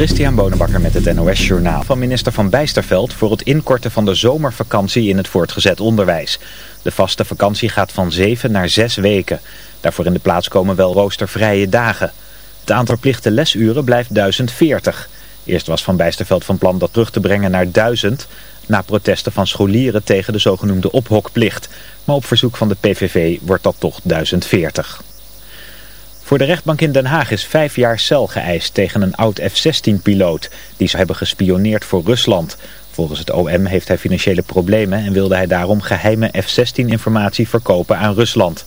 Christian Bonenbakker met het NOS Journaal van minister Van Bijsterveld voor het inkorten van de zomervakantie in het voortgezet onderwijs. De vaste vakantie gaat van zeven naar zes weken. Daarvoor in de plaats komen wel roostervrije dagen. Het aantal verplichte lesuren blijft 1040. Eerst was Van Bijsterveld van plan dat terug te brengen naar 1000... na protesten van scholieren tegen de zogenoemde ophokplicht. Maar op verzoek van de PVV wordt dat toch 1040. Voor de rechtbank in Den Haag is vijf jaar cel geëist tegen een oud F-16-piloot. Die zou hebben gespioneerd voor Rusland. Volgens het OM heeft hij financiële problemen en wilde hij daarom geheime F-16-informatie verkopen aan Rusland.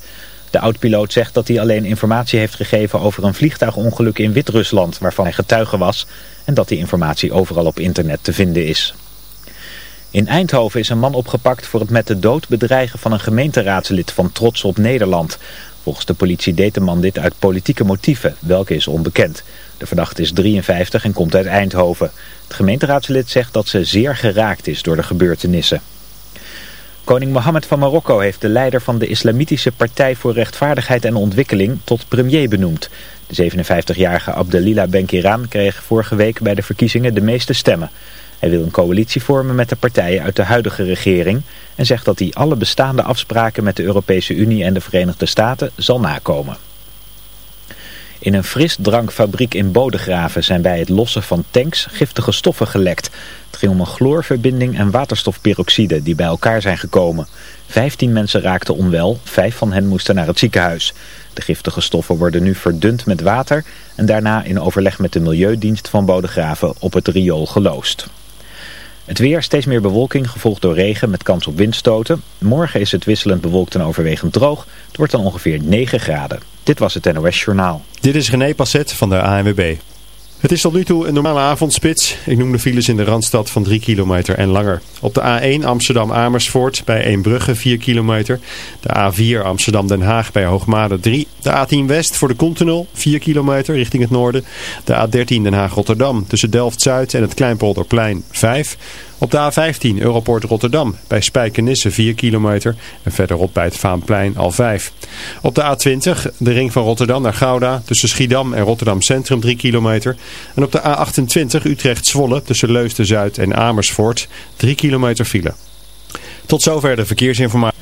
De oud-piloot zegt dat hij alleen informatie heeft gegeven over een vliegtuigongeluk in Wit-Rusland waarvan hij getuige was en dat die informatie overal op internet te vinden is. In Eindhoven is een man opgepakt voor het met de dood bedreigen van een gemeenteraadslid van Trots op Nederland. Volgens de politie deed de man dit uit politieke motieven, welke is onbekend. De verdachte is 53 en komt uit Eindhoven. Het gemeenteraadslid zegt dat ze zeer geraakt is door de gebeurtenissen. Koning Mohammed van Marokko heeft de leider van de Islamitische Partij voor Rechtvaardigheid en Ontwikkeling tot premier benoemd. De 57-jarige Abdelila Benkiran kreeg vorige week bij de verkiezingen de meeste stemmen. Hij wil een coalitie vormen met de partijen uit de huidige regering en zegt dat hij alle bestaande afspraken met de Europese Unie en de Verenigde Staten zal nakomen. In een frisdrankfabriek in Bodegraven zijn bij het lossen van tanks giftige stoffen gelekt. Het ging om een chloorverbinding en waterstofperoxide die bij elkaar zijn gekomen. Vijftien mensen raakten onwel, vijf van hen moesten naar het ziekenhuis. De giftige stoffen worden nu verdund met water en daarna in overleg met de Milieudienst van Bodegraven op het riool geloosd. Het weer, steeds meer bewolking, gevolgd door regen met kans op windstoten. Morgen is het wisselend bewolkt en overwegend droog. Het wordt dan ongeveer 9 graden. Dit was het NOS Journaal. Dit is René Passet van de ANWB. Het is tot nu toe een normale avondspits. Ik noem de files in de Randstad van 3 kilometer en langer. Op de A1 Amsterdam-Amersfoort bij Eembrugge 4 kilometer. De A4 Amsterdam-Den Haag bij Hoogmade 3. De A10 West voor de Koentunnel 4 kilometer richting het noorden. De A13 Den Haag-Rotterdam tussen Delft-Zuid en het Kleinpolderplein 5. Op de A15 Europort Rotterdam bij Spijkenisse 4 kilometer en verderop bij het Vaanplein al 5. Op de A20 de ring van Rotterdam naar Gouda tussen Schiedam en Rotterdam Centrum 3 kilometer. En op de A28 Utrecht-Zwolle tussen Leusden-Zuid en Amersfoort 3 kilometer file. Tot zover de verkeersinformatie.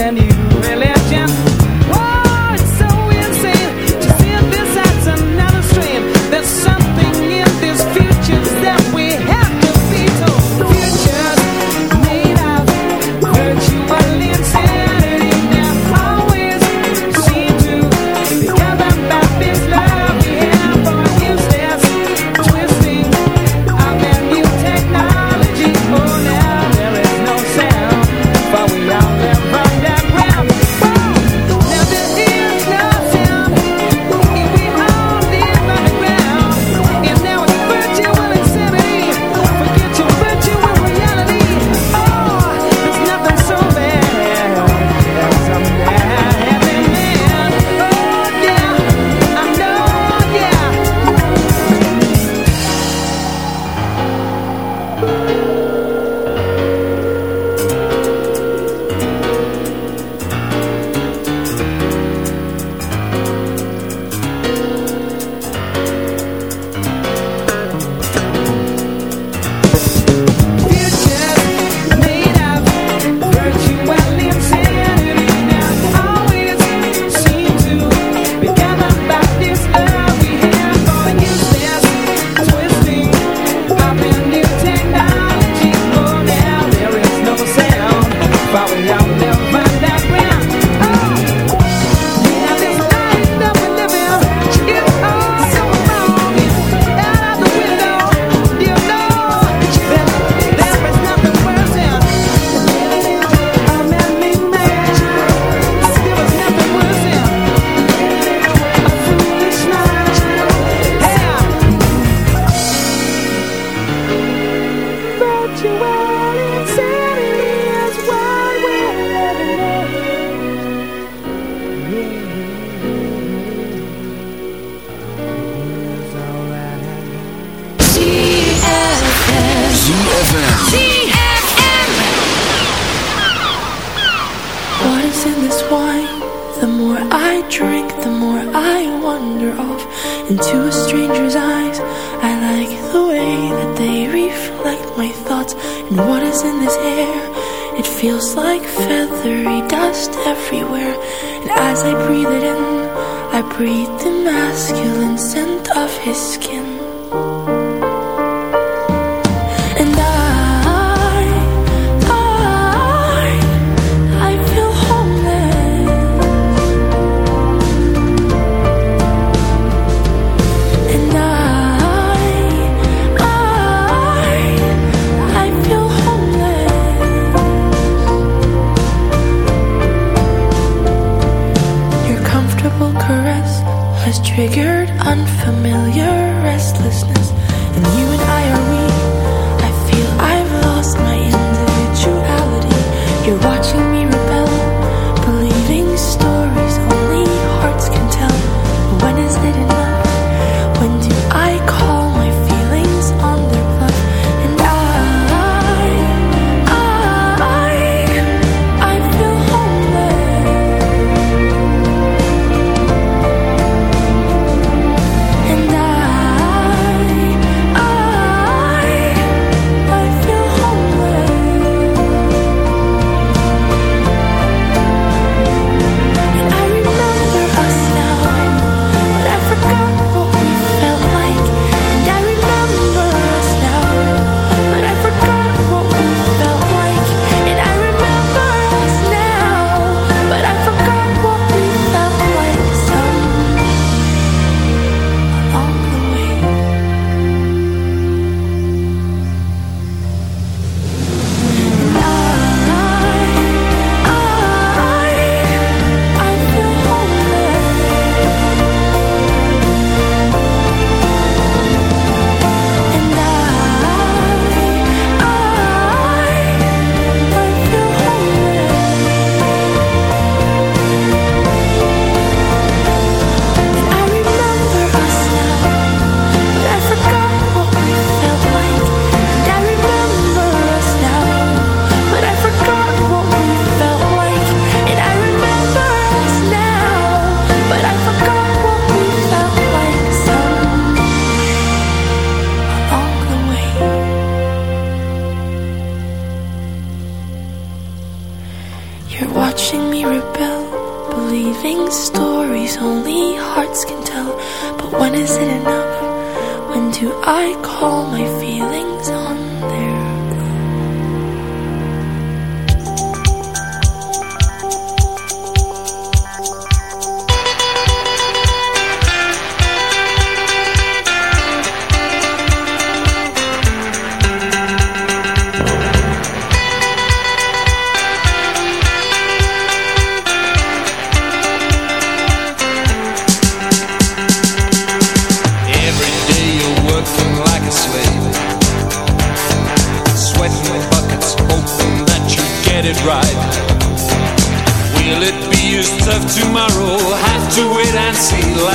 And you.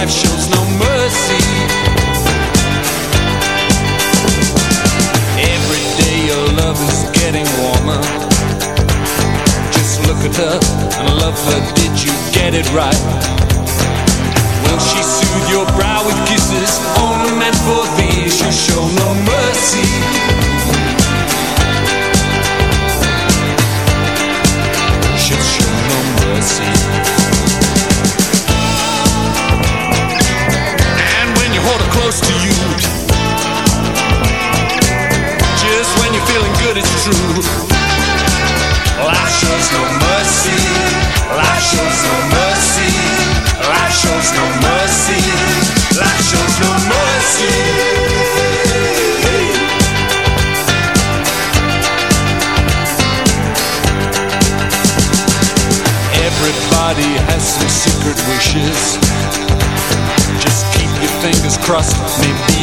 life shows no mercy Every day your love is getting warmer Just look at her and love her, did you get it right? Will she soothe your brow?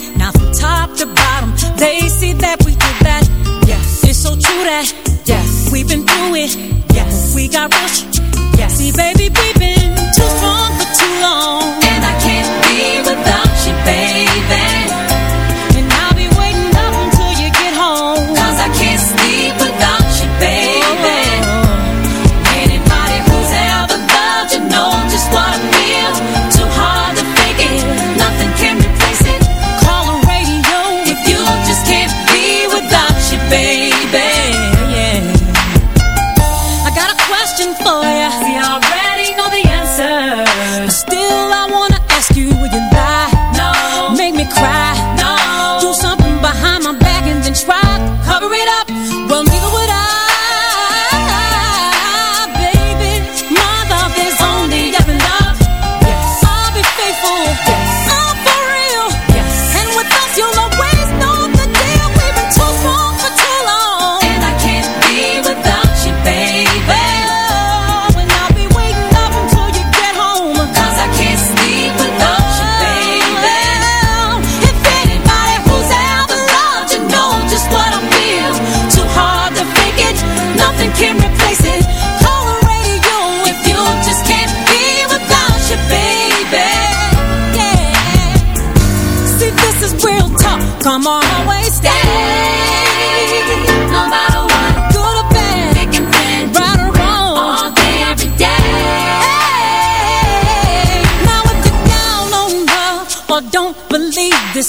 that. Now from top to bottom, they see that we do that. Yes, it's so true that. Yes, we've been through it. Yes, we got rushed. Yes, see, baby, we've been too strong for too long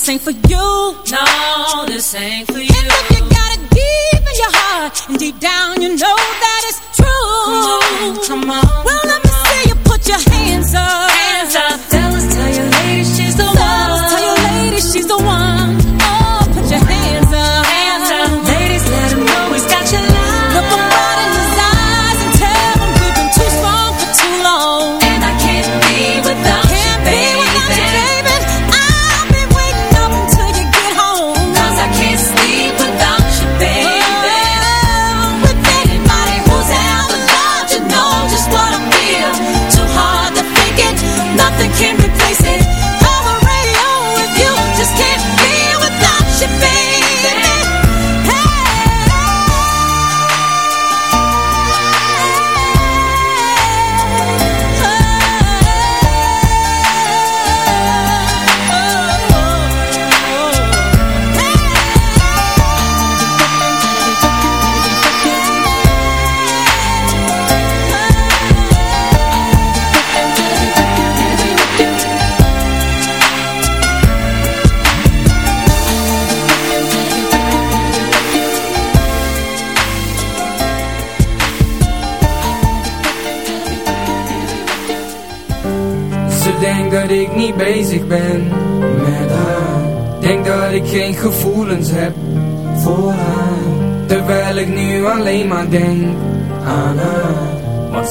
sing for you.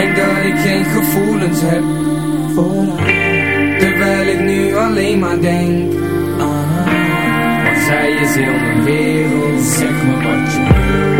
Denk dat ik geen gevoelens heb voor haar. Terwijl ik nu alleen maar denk aan haar. Want zij is heel mijn wereld Zeg me wat je wil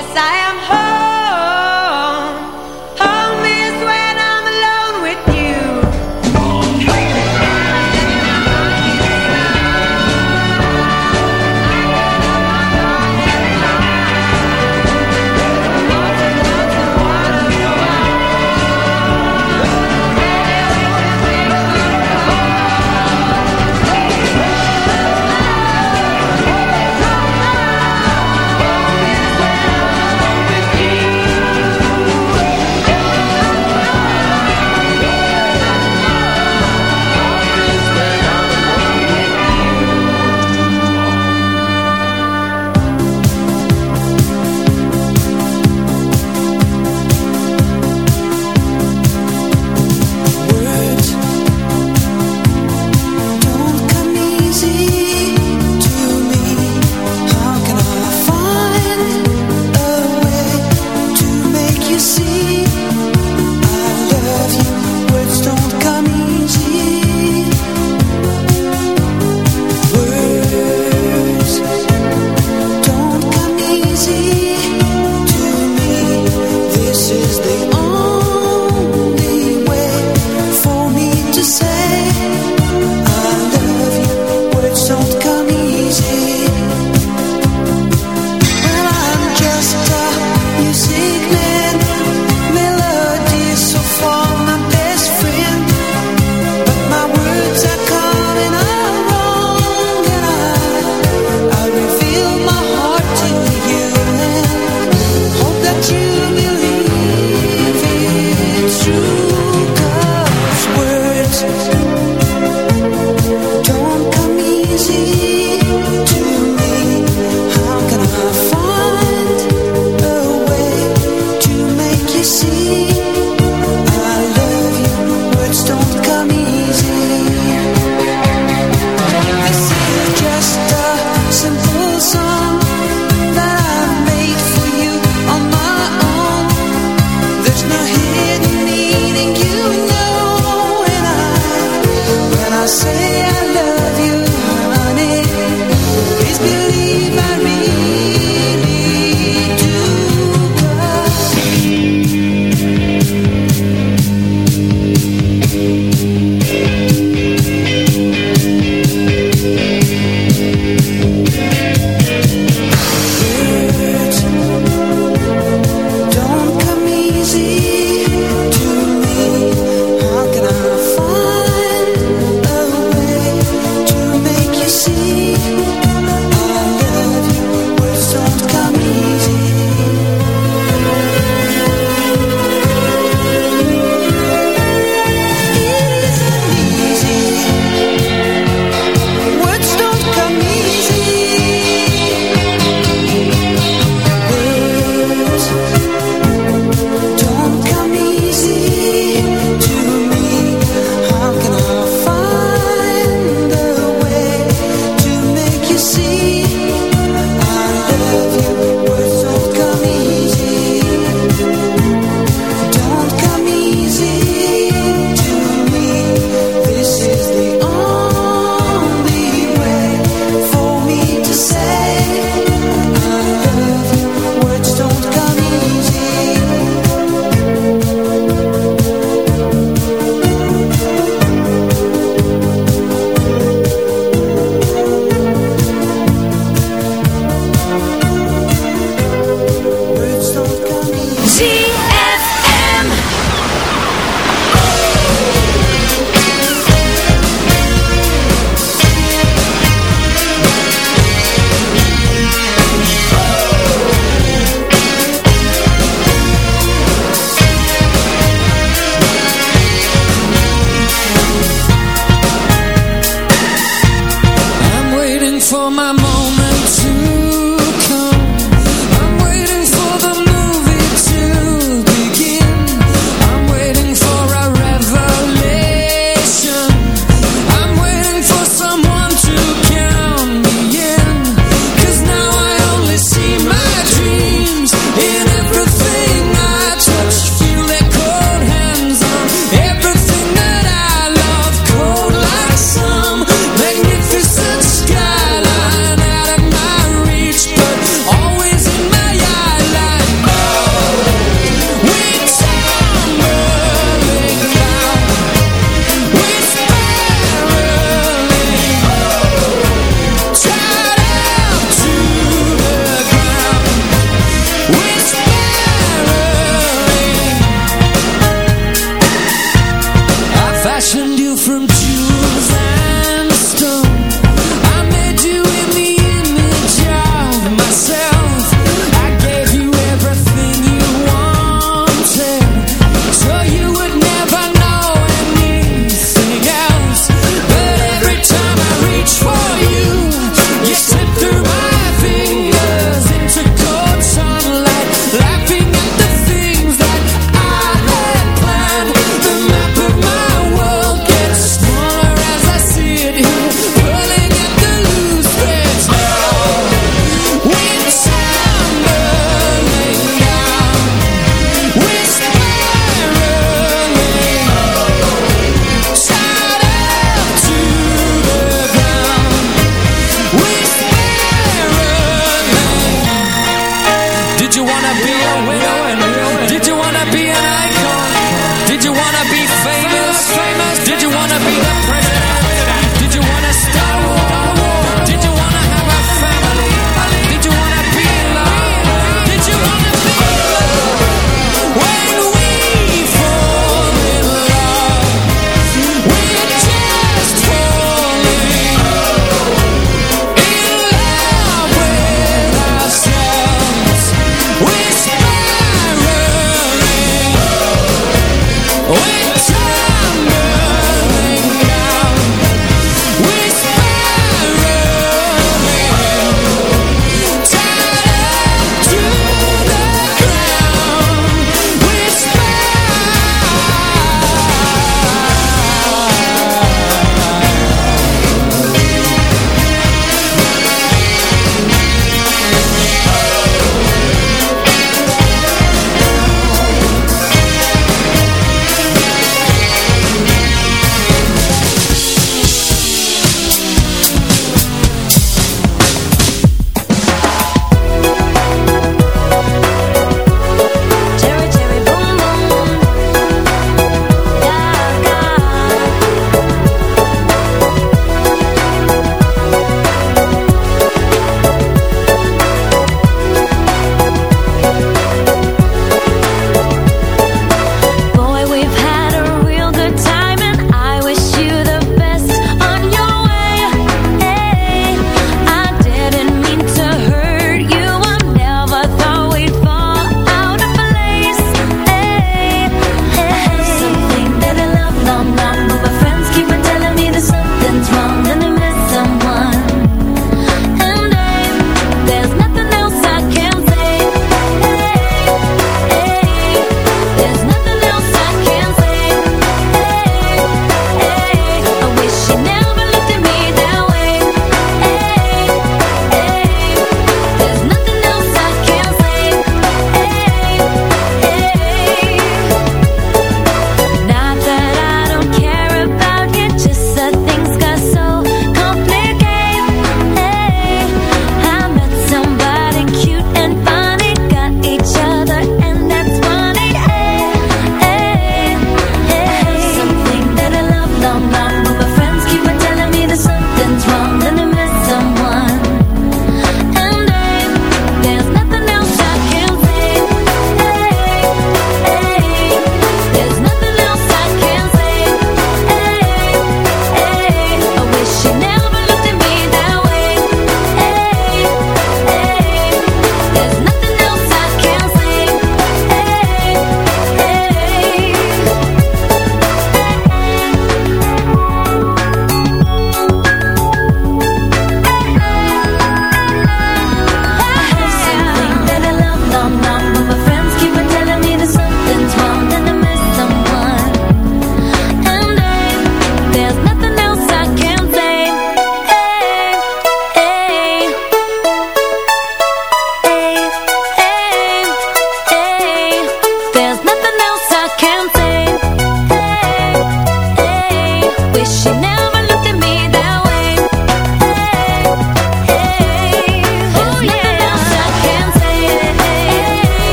yes, I am hurt.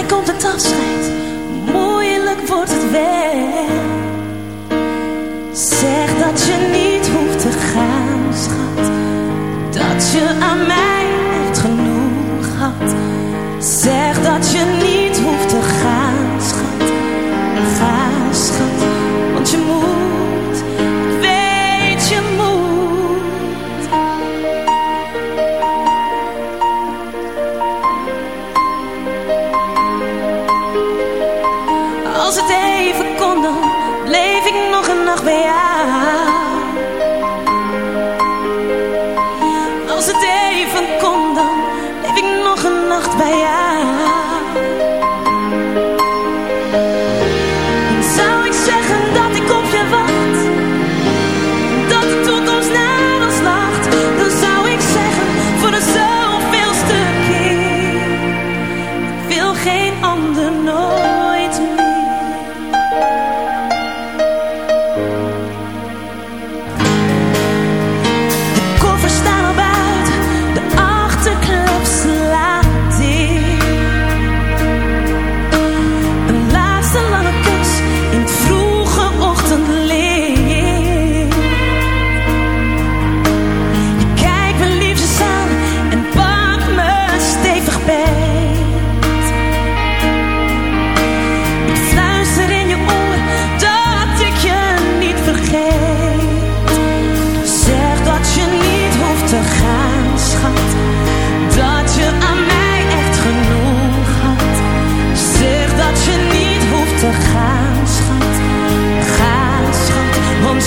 mij komt het afscheid, moeilijk wordt het weg. Zeg dat je niet hoeft te gaan, schat. Dat je aan mij echt genoeg had. Zeg dat je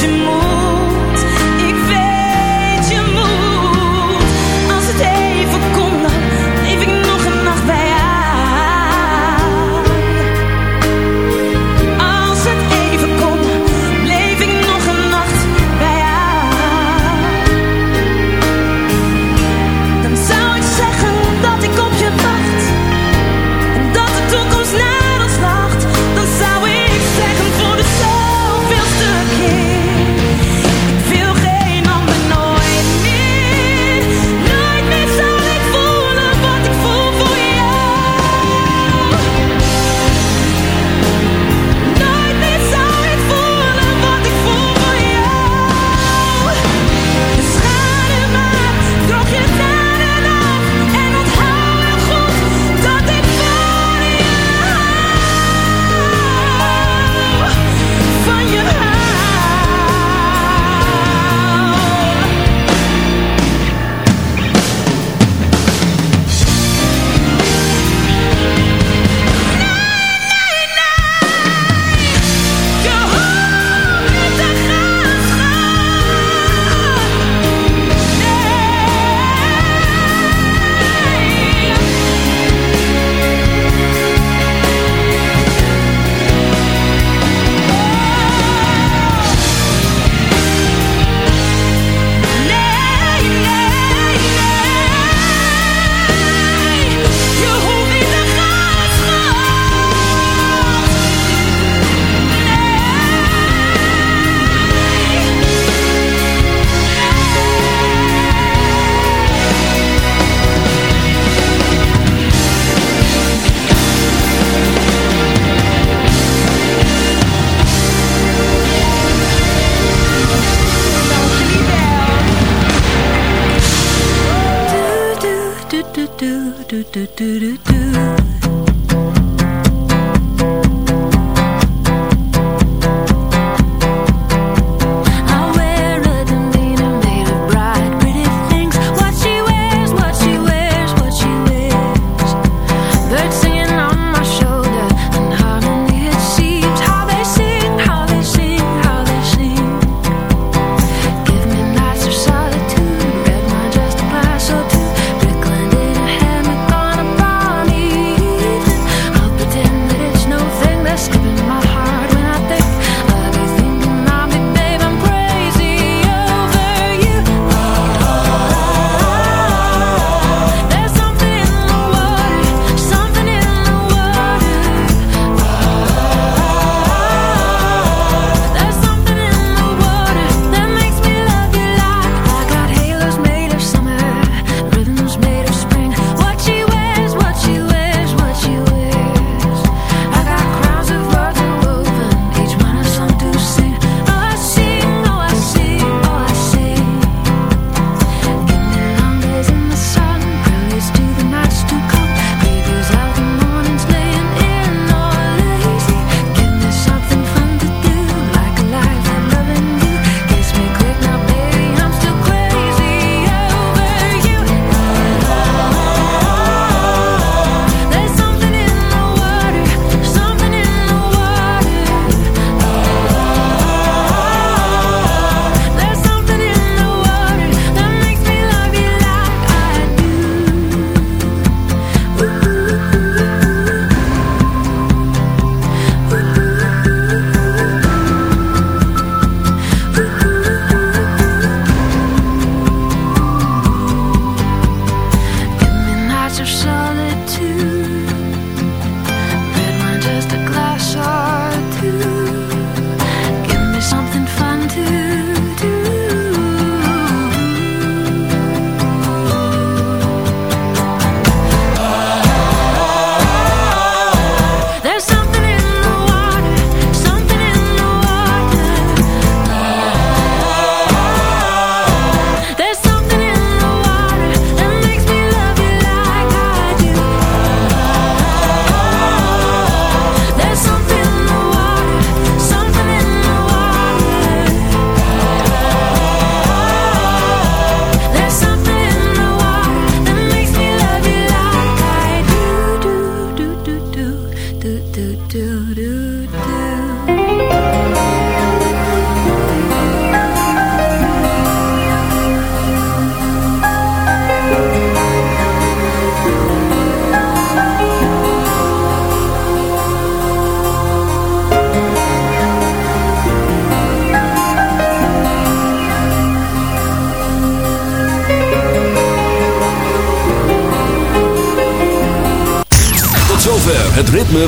she moet. do do do